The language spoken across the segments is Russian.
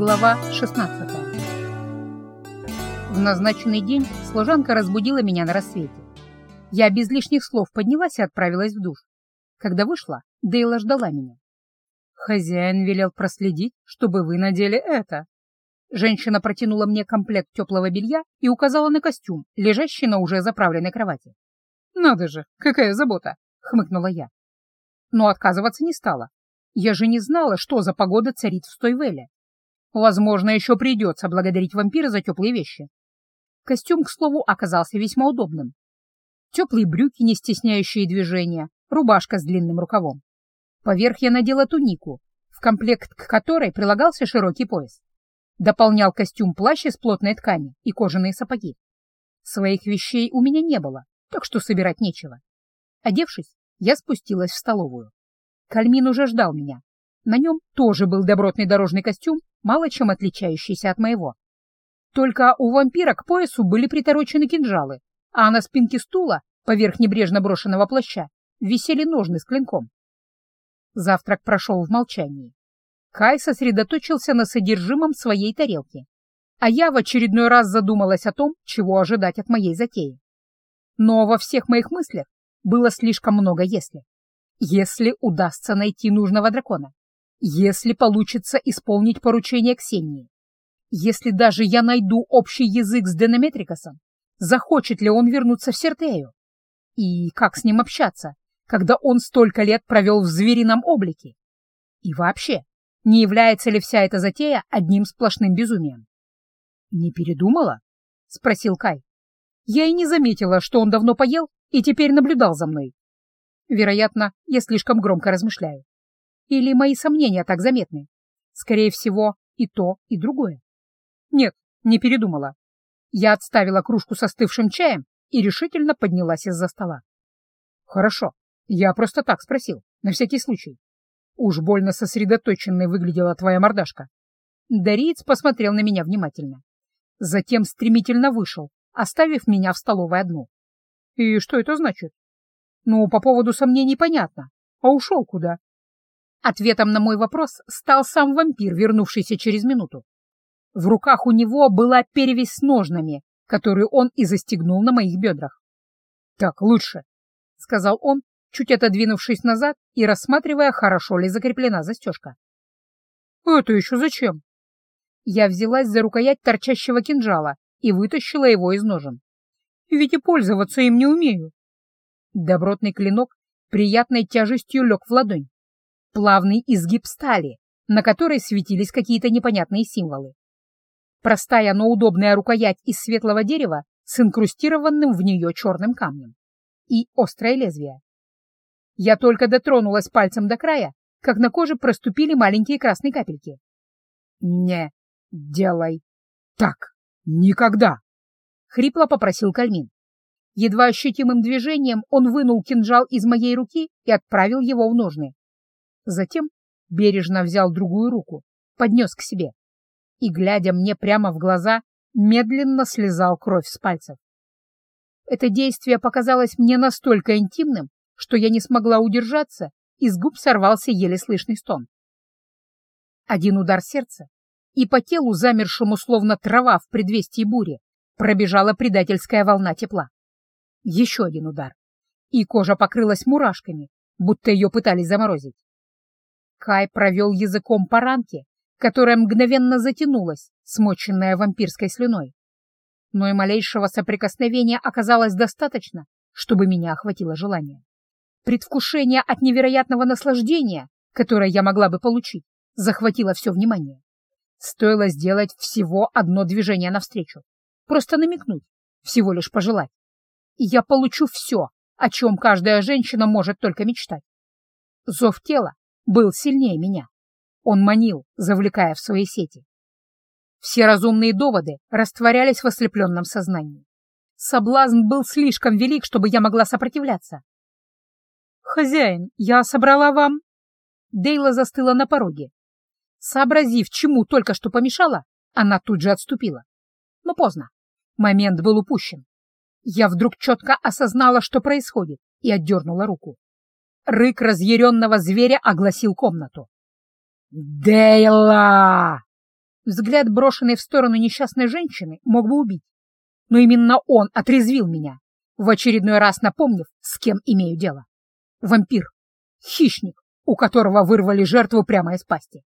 Глава 16 В назначенный день служанка разбудила меня на рассвете. Я без лишних слов поднялась и отправилась в душ. Когда вышла, Дейла ждала меня. «Хозяин велел проследить, чтобы вы надели это». Женщина протянула мне комплект теплого белья и указала на костюм, лежащий на уже заправленной кровати. «Надо же, какая забота!» — хмыкнула я. Но отказываться не стала. Я же не знала, что за погода царит в Стойвеле. Возможно, еще придется благодарить вампира за теплые вещи. Костюм, к слову, оказался весьма удобным. Теплые брюки, не стесняющие движения, рубашка с длинным рукавом. Поверх я надела тунику, в комплект к которой прилагался широкий пояс. Дополнял костюм плащ из плотной ткани и кожаные сапоги. Своих вещей у меня не было, так что собирать нечего. Одевшись, я спустилась в столовую. Кальмин уже ждал меня. На нем тоже был добротный дорожный костюм, мало чем отличающийся от моего. Только у вампира к поясу были приторочены кинжалы, а на спинке стула, поверх небрежно брошенного плаща, висели ножны с клинком. Завтрак прошел в молчании. Кай сосредоточился на содержимом своей тарелки, а я в очередной раз задумалась о том, чего ожидать от моей затеи. Но во всех моих мыслях было слишком много «если». Если удастся найти нужного дракона. Если получится исполнить поручение Ксении. Если даже я найду общий язык с Денеметрикосом, захочет ли он вернуться в Сертею? И как с ним общаться, когда он столько лет провел в зверином облике? И вообще, не является ли вся эта затея одним сплошным безумием? «Не передумала?» — спросил Кай. Я и не заметила, что он давно поел и теперь наблюдал за мной. Вероятно, я слишком громко размышляю. Или мои сомнения так заметны? Скорее всего, и то, и другое. Нет, не передумала. Я отставила кружку со остывшим чаем и решительно поднялась из-за стола. Хорошо, я просто так спросил, на всякий случай. Уж больно сосредоточенной выглядела твоя мордашка. Дариец посмотрел на меня внимательно. Затем стремительно вышел, оставив меня в столовой одну. И что это значит? Ну, по поводу сомнений понятно. А ушел куда? Ответом на мой вопрос стал сам вампир, вернувшийся через минуту. В руках у него была перевязь с ножнами, которую он и застегнул на моих бедрах. «Так лучше», — сказал он, чуть отодвинувшись назад и рассматривая, хорошо ли закреплена застежка. «Это еще зачем?» Я взялась за рукоять торчащего кинжала и вытащила его из ножен. «Ведь и пользоваться им не умею. Добротный клинок приятной тяжестью лег в ладонь. Плавный изгиб стали, на которой светились какие-то непонятные символы. Простая, но удобная рукоять из светлого дерева с инкрустированным в нее черным камнем. И острое лезвие. Я только дотронулась пальцем до края, как на коже проступили маленькие красные капельки. «Не делай так никогда!» — хрипло попросил Кальмин. Едва ощутимым движением он вынул кинжал из моей руки и отправил его в ножны. Затем бережно взял другую руку, поднес к себе и, глядя мне прямо в глаза, медленно слезал кровь с пальцев. Это действие показалось мне настолько интимным, что я не смогла удержаться, и с губ сорвался еле слышный стон. Один удар сердца, и по телу, замершему словно трава в предвестии бури, пробежала предательская волна тепла. Еще один удар. И кожа покрылась мурашками, будто ее пытались заморозить. Кай провел языком по ранке, которая мгновенно затянулась, смоченная вампирской слюной. Но и малейшего соприкосновения оказалось достаточно, чтобы меня охватило желание. Предвкушение от невероятного наслаждения, которое я могла бы получить, захватило все внимание. Стоило сделать всего одно движение навстречу. Просто намекнуть, всего лишь пожелать и я получу все, о чем каждая женщина может только мечтать. Зов тела был сильнее меня. Он манил, завлекая в свои сети. Все разумные доводы растворялись в ослепленном сознании. Соблазн был слишком велик, чтобы я могла сопротивляться. «Хозяин, я собрала вам...» Дейла застыла на пороге. Сообразив, чему только что помешала, она тут же отступила. Но поздно. Момент был упущен. Я вдруг четко осознала, что происходит, и отдернула руку. Рык разъяренного зверя огласил комнату. «Дейла!» Взгляд, брошенный в сторону несчастной женщины, мог бы убить. Но именно он отрезвил меня, в очередной раз напомнив, с кем имею дело. Вампир. Хищник, у которого вырвали жертву прямо из пасти.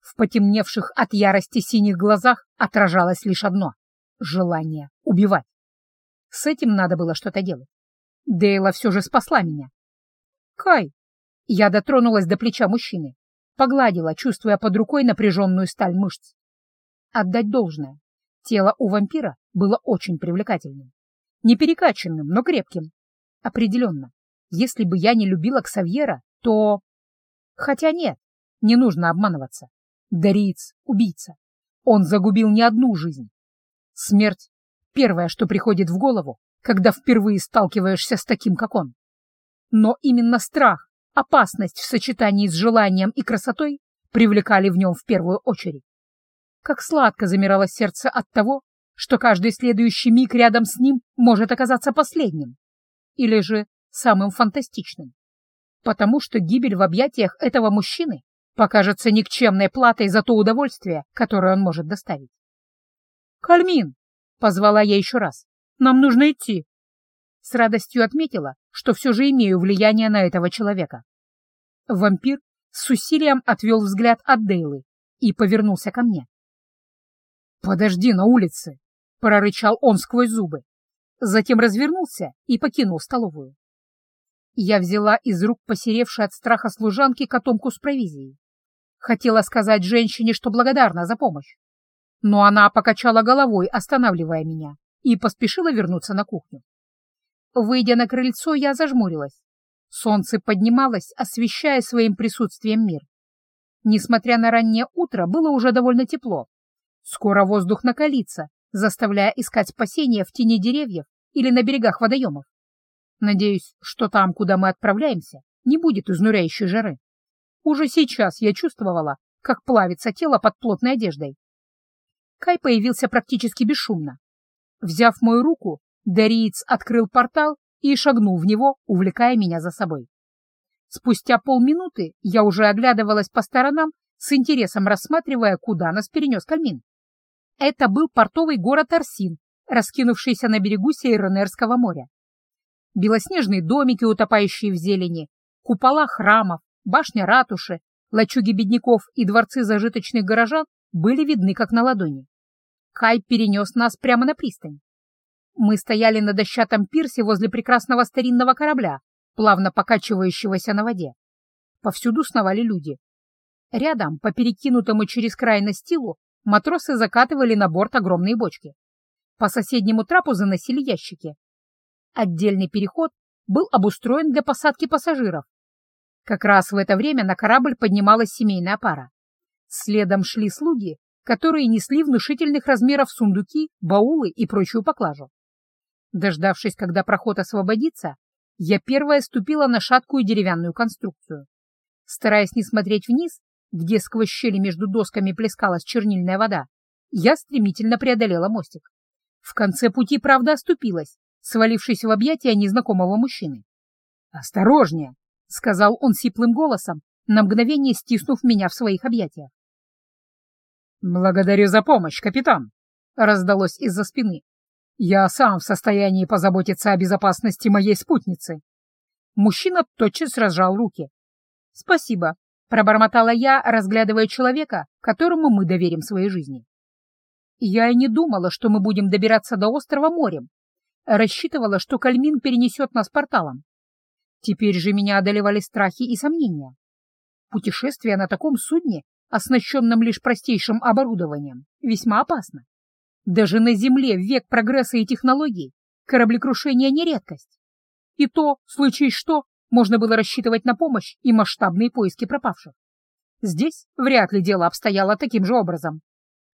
В потемневших от ярости синих глазах отражалось лишь одно — желание убивать. С этим надо было что-то делать. Дейла все же спасла меня. «Кай!» Я дотронулась до плеча мужчины, погладила, чувствуя под рукой напряженную сталь мышц. Отдать должное. Тело у вампира было очень привлекательным. Не перекачанным, но крепким. Определенно. Если бы я не любила Ксавьера, то... Хотя нет, не нужно обманываться. Дариец — убийца. Он загубил не одну жизнь. Смерть — первое, что приходит в голову, когда впервые сталкиваешься с таким, как он. Но именно страх, опасность в сочетании с желанием и красотой привлекали в нем в первую очередь. Как сладко замирало сердце от того, что каждый следующий миг рядом с ним может оказаться последним. Или же самым фантастичным. Потому что гибель в объятиях этого мужчины покажется никчемной платой за то удовольствие, которое он может доставить. «Кальмин!» — позвала я еще раз. «Нам нужно идти!» С радостью отметила, что все же имею влияние на этого человека. Вампир с усилием отвел взгляд от Дейлы и повернулся ко мне. «Подожди на улице!» — прорычал он сквозь зубы. Затем развернулся и покинул столовую. Я взяла из рук посеревшей от страха служанки котомку с провизией. Хотела сказать женщине, что благодарна за помощь. Но она покачала головой, останавливая меня, и поспешила вернуться на кухню. Выйдя на крыльцо, я зажмурилась. Солнце поднималось, освещая своим присутствием мир. Несмотря на раннее утро, было уже довольно тепло. Скоро воздух накалится, заставляя искать спасения в тени деревьев или на берегах водоемов. Надеюсь, что там, куда мы отправляемся, не будет изнуряющей жары. Уже сейчас я чувствовала, как плавится тело под плотной одеждой. Кай появился практически бесшумно. Взяв мою руку, Дариец открыл портал и шагнул в него, увлекая меня за собой. Спустя полминуты я уже оглядывалась по сторонам, с интересом рассматривая, куда нас перенес Кальмин. Это был портовый город Арсин, раскинувшийся на берегу Сейронерского моря. Белоснежные домики, утопающие в зелени, купола храмов, Башня ратуши, лачуги бедняков и дворцы зажиточных горожан были видны как на ладони. Кай перенес нас прямо на пристань. Мы стояли на дощатом пирсе возле прекрасного старинного корабля, плавно покачивающегося на воде. Повсюду сновали люди. Рядом, по перекинутому через край настилу, матросы закатывали на борт огромные бочки. По соседнему трапу заносили ящики. Отдельный переход был обустроен для посадки пассажиров, как раз в это время на корабль поднималась семейная пара. Следом шли слуги, которые несли внушительных размеров сундуки, баулы и прочую поклажу. Дождавшись, когда проход освободится, я первая ступила на шаткую деревянную конструкцию. Стараясь не смотреть вниз, где сквозь щели между досками плескалась чернильная вода, я стремительно преодолела мостик. В конце пути, правда, оступилась, свалившись в объятия незнакомого мужчины. «Осторожнее!» — сказал он сиплым голосом, на мгновение стиснув меня в своих объятиях. «Благодарю за помощь, капитан», — раздалось из-за спины. «Я сам в состоянии позаботиться о безопасности моей спутницы». Мужчина тотчас разжал руки. «Спасибо», — пробормотала я, разглядывая человека, которому мы доверим своей жизни. Я и не думала, что мы будем добираться до острова морем. Рассчитывала, что Кальмин перенесет нас порталом. Теперь же меня одолевали страхи и сомнения. Путешествие на таком судне, оснащенном лишь простейшим оборудованием, весьма опасно. Даже на Земле в век прогресса и технологий кораблекрушение не редкость. И то, случись что, можно было рассчитывать на помощь и масштабные поиски пропавших. Здесь вряд ли дело обстояло таким же образом.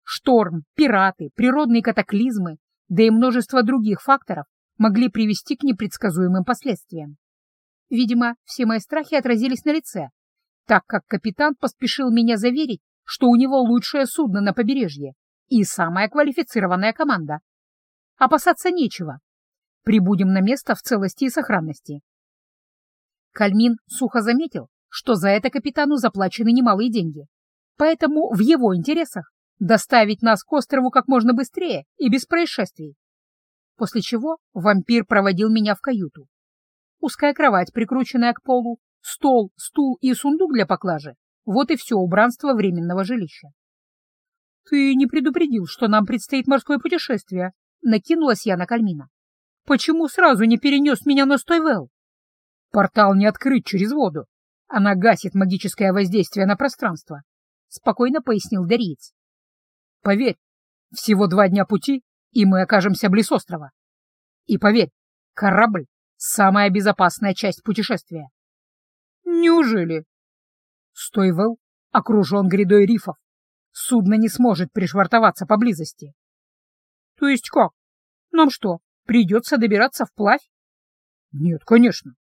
Шторм, пираты, природные катаклизмы, да и множество других факторов могли привести к непредсказуемым последствиям. Видимо, все мои страхи отразились на лице, так как капитан поспешил меня заверить, что у него лучшее судно на побережье и самая квалифицированная команда. Опасаться нечего. Прибудем на место в целости и сохранности. Кальмин сухо заметил, что за это капитану заплачены немалые деньги, поэтому в его интересах доставить нас к острову как можно быстрее и без происшествий. После чего вампир проводил меня в каюту. Узкая кровать, прикрученная к полу, стол, стул и сундук для поклажи — вот и все убранство временного жилища. «Ты не предупредил, что нам предстоит морское путешествие», — накинулась я на Кальмина. «Почему сразу не перенес меня на Стойвелл?» «Портал не открыт через воду. Она гасит магическое воздействие на пространство», — спокойно пояснил Дариец. «Поверь, всего два дня пути, и мы окажемся близ острова. И поверь, корабль — самая безопасная часть путешествия». «Неужели?» Стойвелл окружен грядой рифов. Судно не сможет пришвартоваться поблизости. То есть как? Нам что, придется добираться вплавь? Нет, конечно.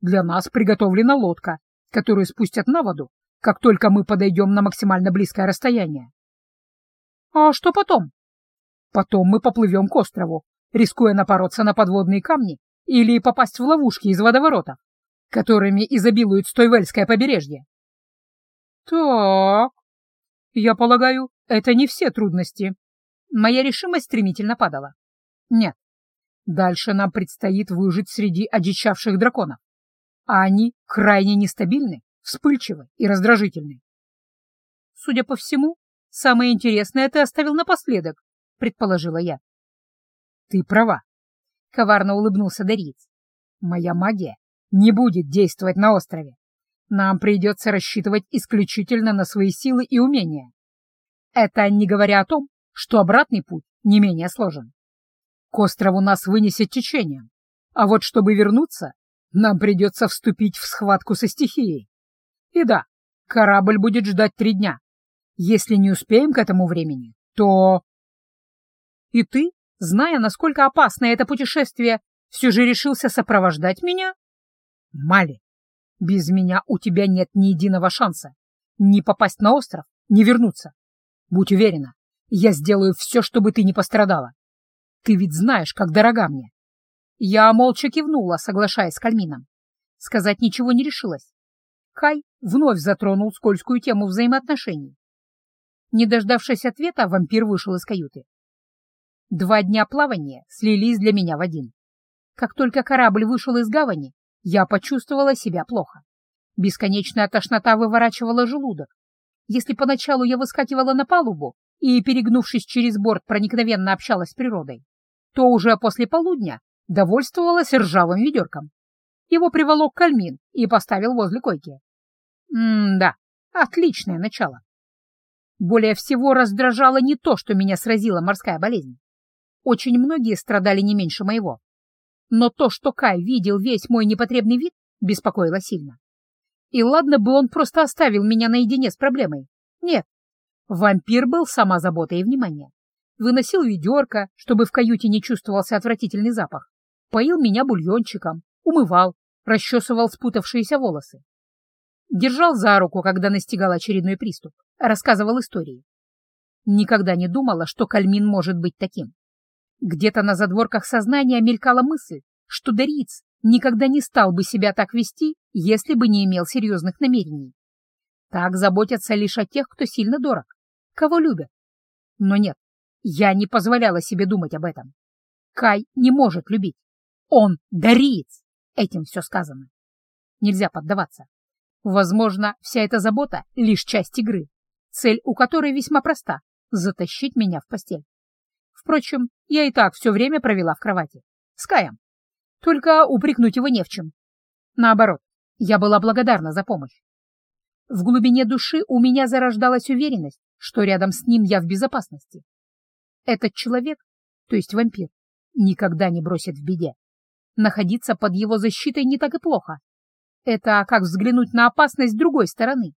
Для нас приготовлена лодка, которую спустят на воду, как только мы подойдем на максимально близкое расстояние. А что потом? Потом мы поплывем к острову, рискуя напороться на подводные камни или попасть в ловушки из водоворотов, которыми изобилует Стойвельское побережье. Так, я полагаю, это не все трудности. Моя решимость стремительно падала. Нет, дальше нам предстоит выжить среди одичавших драконов, а они крайне нестабильны, вспыльчивы и раздражительны. Судя по всему, самое интересное ты оставил напоследок, предположила я. Ты права, коварно улыбнулся Дариец. Моя магия не будет действовать на острове. Нам придется рассчитывать исключительно на свои силы и умения. Это не говоря о том, что обратный путь не менее сложен. К острову нас вынесет течением, а вот чтобы вернуться, нам придется вступить в схватку со стихией. И да, корабль будет ждать три дня. Если не успеем к этому времени, то... И ты, зная, насколько опасно это путешествие, все же решился сопровождать меня? Мали, без меня у тебя нет ни единого шанса. Ни попасть на остров, ни вернуться. Будь уверена, я сделаю все, чтобы ты не пострадала. Ты ведь знаешь, как дорога мне. Я молча кивнула, соглашаясь с Кальмином. Сказать ничего не решилась. Кай вновь затронул скользкую тему взаимоотношений. Не дождавшись ответа, вампир вышел из каюты. Два дня плавания слились для меня в один. Как только корабль вышел из гавани, я почувствовала себя плохо. Бесконечная тошнота выворачивала желудок. Если поначалу я выскакивала на палубу и, перегнувшись через борт, проникновенно общалась с природой, то уже после полудня довольствовалась ржавым ведерком. Его приволок Кальмин и поставил возле койки. М-да, отличное начало. Более всего раздражало не то, что меня сразила морская болезнь. Очень многие страдали не меньше моего. Но то, что Кай видел весь мой непотребный вид, беспокоило сильно. И ладно бы он просто оставил меня наедине с проблемой. Нет, вампир был сама забота и внимание. Выносил ведерко, чтобы в каюте не чувствовался отвратительный запах. Поил меня бульончиком, умывал, расчесывал спутавшиеся волосы. Держал за руку, когда настигал очередной приступ, рассказывал истории. Никогда не думала, что Кальмин может быть таким. Где-то на задворках сознания мелькала мысль, что Дориц никогда не стал бы себя так вести, если бы не имел серьезных намерений. Так заботятся лишь о тех, кто сильно дорог, кого любят. Но нет, я не позволяла себе думать об этом. Кай не может любить. Он Дориц. Этим все сказано. Нельзя поддаваться. Возможно, вся эта забота — лишь часть игры, цель у которой весьма проста — затащить меня в постель. Впрочем, я и так все время провела в кровати. С Каем. Только упрекнуть его не в чем. Наоборот, я была благодарна за помощь. В глубине души у меня зарождалась уверенность, что рядом с ним я в безопасности. Этот человек, то есть вампир, никогда не бросит в беде. Находиться под его защитой не так и плохо. Это как взглянуть на опасность с другой стороны.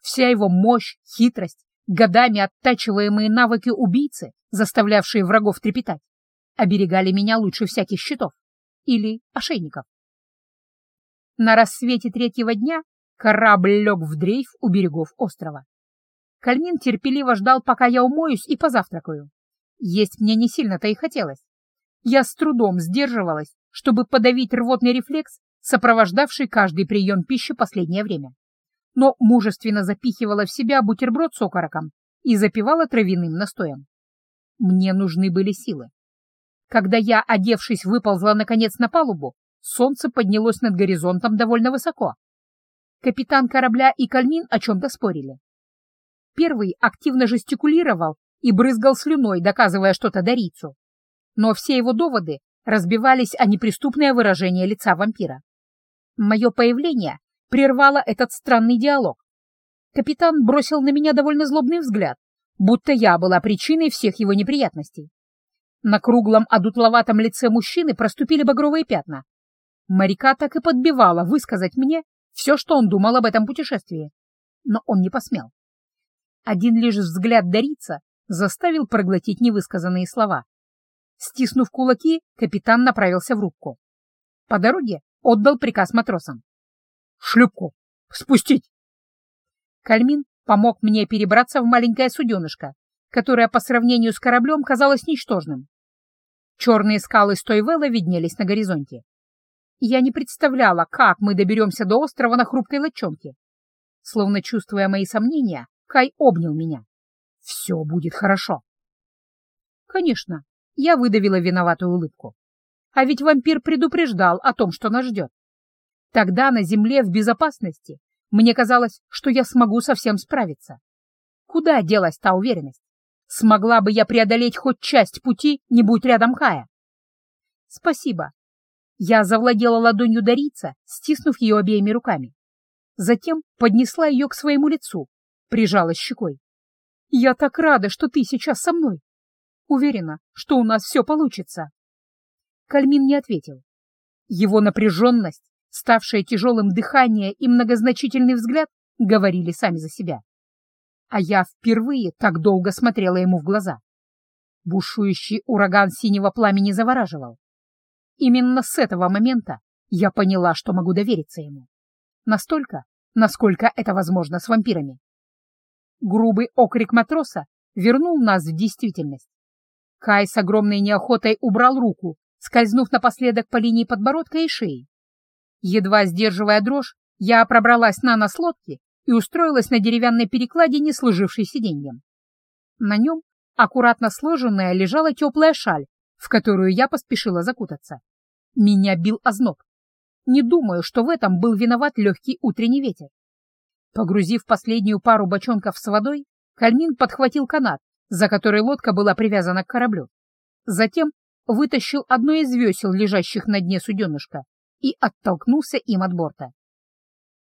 Вся его мощь, хитрость, годами оттачиваемые навыки убийцы заставлявшие врагов трепетать, оберегали меня лучше всяких щитов или ошейников. На рассвете третьего дня корабль лег в дрейф у берегов острова. Кальмин терпеливо ждал, пока я умоюсь и позавтракаю. Есть мне не сильно-то и хотелось. Я с трудом сдерживалась, чтобы подавить рвотный рефлекс, сопровождавший каждый прием пищи последнее время. Но мужественно запихивала в себя бутерброд с окороком и запивала травяным настоем. Мне нужны были силы. Когда я, одевшись, выползла наконец на палубу, солнце поднялось над горизонтом довольно высоко. Капитан корабля и Кальмин о чем-то спорили. Первый активно жестикулировал и брызгал слюной, доказывая что-то Дарицу. Но все его доводы разбивались о неприступное выражение лица вампира. Мое появление прервало этот странный диалог. Капитан бросил на меня довольно злобный взгляд, будто я была причиной всех его неприятностей. На круглом одутловатом лице мужчины проступили багровые пятна. Моряка так и подбивала высказать мне все, что он думал об этом путешествии. Но он не посмел. Один лишь взгляд Дарица заставил проглотить невысказанные слова. Стиснув кулаки, капитан направился в рубку. По дороге отдал приказ матросам. «Шлюпку! Спустить!» Кальмин помог мне перебраться в маленькое суденышко, которое по сравнению с кораблем казалось ничтожным. Черные скалы Стойвелла виднелись на горизонте. Я не представляла, как мы доберемся до острова на хрупкой лодчонке. Словно чувствуя мои сомнения, Кай обнял меня. «Все будет хорошо». Конечно, я выдавила виноватую улыбку. А ведь вампир предупреждал о том, что нас ждет. Тогда на земле в безопасности мне казалось, что я смогу совсем справиться. Куда делась та уверенность? Смогла бы я преодолеть хоть часть пути, не будь рядом Кая? Спасибо. Я завладела ладонью Дарица, стиснув ее обеими руками. Затем поднесла ее к своему лицу, прижала щекой. «Я так рада, что ты сейчас со мной. Уверена, что у нас все получится». Кальмин не ответил. Его напряженность ставшее тяжелым дыхание и многозначительный взгляд говорили сами за себя. А я впервые так долго смотрела ему в глаза. Бушующий ураган синего пламени завораживал. Именно с этого момента я поняла, что могу довериться ему. Настолько, насколько это возможно с вампирами. Грубый окрик матроса вернул нас в действительность. Кай с огромной неохотой убрал руку, скользнув напоследок по линии подбородка и шеи. Едва сдерживая дрожь, я пробралась на нос лодки и устроилась на деревянной перекладине, служившей сиденьем. На нем, аккуратно сложенная, лежала теплая шаль, в которую я поспешила закутаться. Меня бил озноб. Не думаю, что в этом был виноват легкий утренний ветер. Погрузив последнюю пару бочонков с водой, Кальмин подхватил канат, за который лодка была привязана к кораблю. Затем вытащил одно из весел, лежащих на дне суденышка, и оттолкнулся им от борта.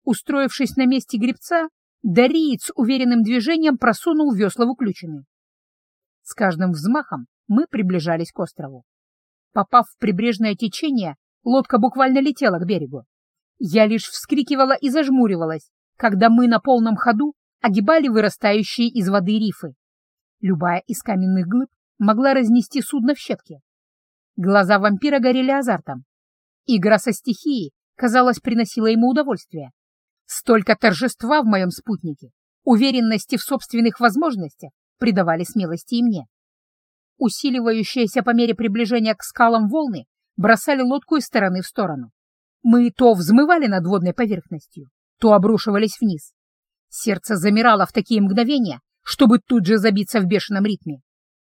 Устроившись на месте гребца, Дариец уверенным движением просунул весла в уключины. С каждым взмахом мы приближались к острову. Попав в прибрежное течение, лодка буквально летела к берегу. Я лишь вскрикивала и зажмуривалась, когда мы на полном ходу огибали вырастающие из воды рифы. Любая из каменных глыб могла разнести судно в щепки. Глаза вампира горели азартом. Игра со стихией, казалось, приносила ему удовольствие. Столько торжества в моем спутнике, уверенности в собственных возможностях придавали смелости и мне. Усиливающиеся по мере приближения к скалам волны бросали лодку из стороны в сторону. Мы то взмывали над водной поверхностью, то обрушивались вниз. Сердце замирало в такие мгновения, чтобы тут же забиться в бешеном ритме.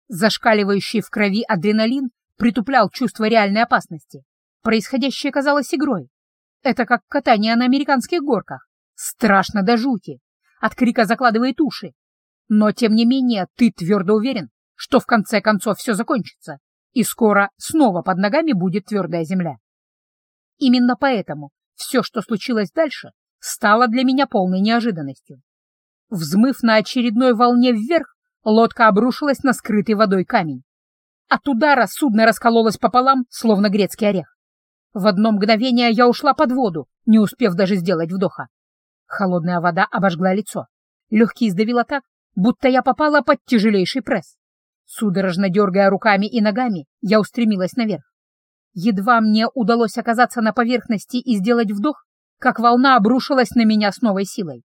Зашкаливающий в крови адреналин притуплял чувство реальной опасности. Происходящее казалось игрой. Это как катание на американских горках. Страшно до жути. От крика закладывает уши. Но, тем не менее, ты твердо уверен, что в конце концов все закончится, и скоро снова под ногами будет твердая земля. Именно поэтому все, что случилось дальше, стало для меня полной неожиданностью. Взмыв на очередной волне вверх, лодка обрушилась на скрытый водой камень. От удара судно раскололось пополам, словно грецкий орех. В одно мгновение я ушла под воду, не успев даже сделать вдоха. Холодная вода обожгла лицо. Легкие сдавило так, будто я попала под тяжелейший пресс. Судорожно дергая руками и ногами, я устремилась наверх. Едва мне удалось оказаться на поверхности и сделать вдох, как волна обрушилась на меня с новой силой.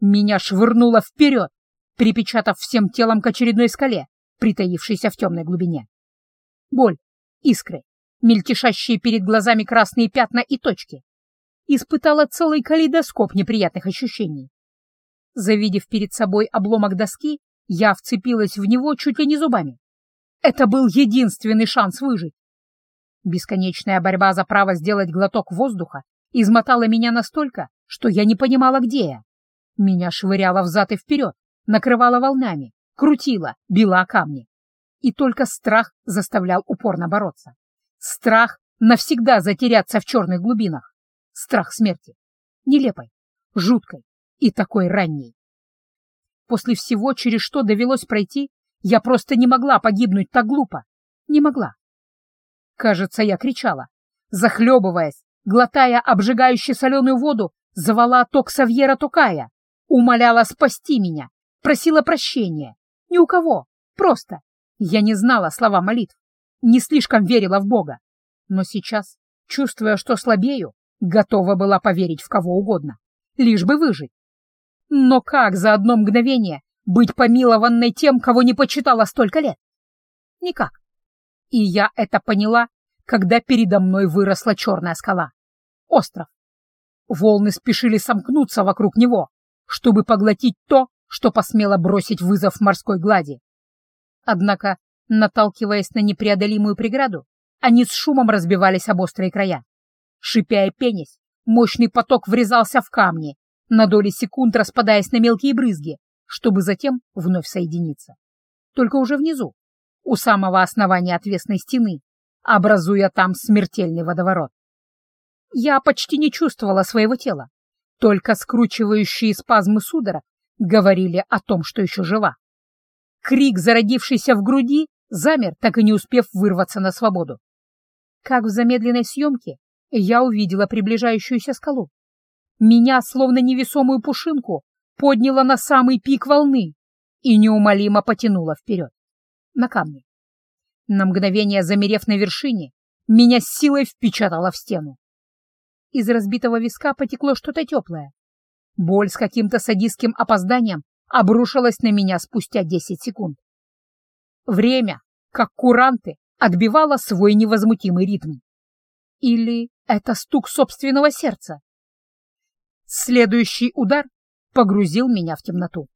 Меня швырнуло вперед, припечатав всем телом к очередной скале, притаившейся в темной глубине. Боль, искры, мельтешащие перед глазами красные пятна и точки. Испытала целый калейдоскоп неприятных ощущений. Завидев перед собой обломок доски, Я вцепилась в него чуть ли не зубами. Это был единственный шанс выжить. Бесконечная борьба за право сделать глоток воздуха измотала меня настолько, что я не понимала, где я. Меня швыряло взад и вперед, накрывало волнами, крутило, било о камни. И только страх заставлял упорно бороться. Страх навсегда затеряться в черных глубинах. Страх смерти. Нелепой, жуткой и такой ранней. После всего, через что довелось пройти, я просто не могла погибнуть так глупо. Не могла. Кажется, я кричала, захлебываясь, глотая обжигающую соленую воду, звала то Ксавьера Токая, умоляла спасти меня, просила прощения. Ни у кого, просто. Я не знала слова молитв, не слишком верила в Бога. Но сейчас, чувствуя, что слабею, готова была поверить в кого угодно, лишь бы выжить. Но как за одно мгновение быть помилованной тем, кого не почитала столько лет? Никак. И я это поняла, когда передо мной выросла черная скала. Остров. Волны спешили сомкнуться вокруг него, чтобы поглотить то, что посмело бросить вызов морской глади. Однако, наталкиваясь на непреодолимую преграду, они с шумом разбивались об острые края. Шипя и пенясь, мощный поток врезался в камни, на доли секунд распадаясь на мелкие брызги, чтобы затем вновь соединиться. Только уже внизу, у самого основания отвесной стены, образуя там смертельный водоворот. Я почти не чувствовала своего тела, только скручивающие спазмы судорог говорили о том, что еще жива. Крик, зародившийся в груди, замер, так и не успев вырваться на свободу. Как в замедленной съемке, я увидела приближающуюся скалу. Меня, словно невесомую пушинку, подняло на самый пик волны и неумолимо потянуло вперед, на камни. На мгновение замерев на вершине, меня силой впечатало в стену. Из разбитого виска потекло что-то теплое. Боль с каким-то садистским опозданием обрушилась на меня спустя десять секунд. Время, как куранты, отбивало свой невозмутимый ритм. Или это стук собственного сердца? Следующий удар погрузил меня в темноту.